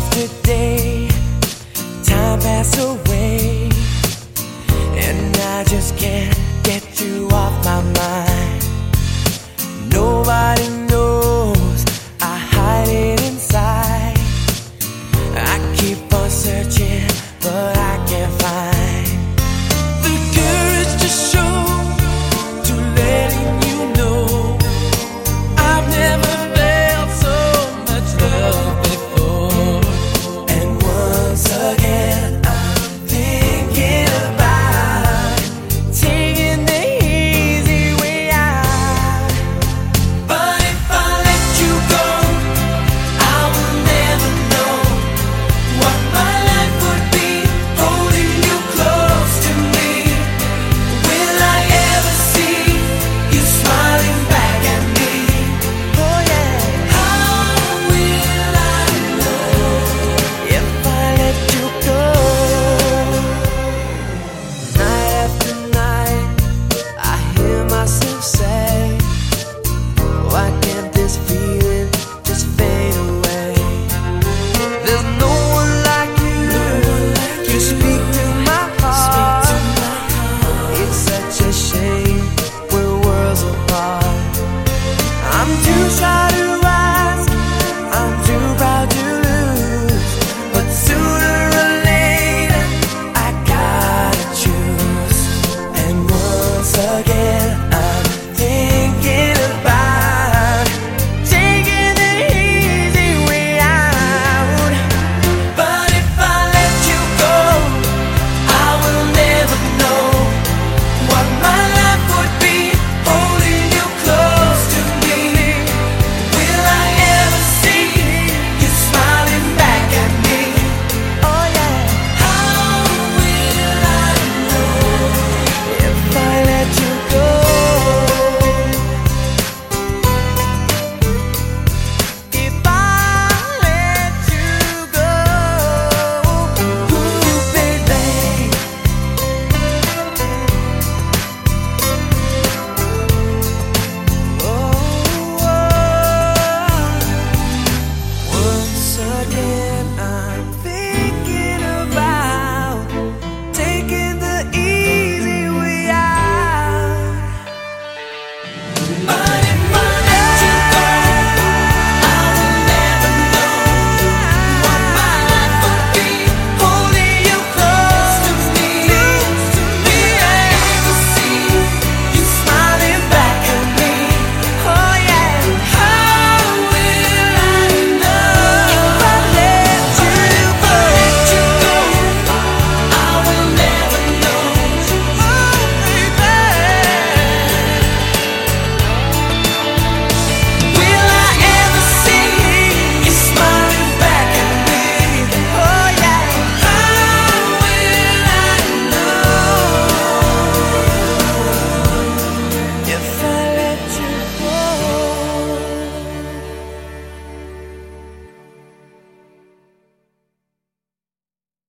after day, again,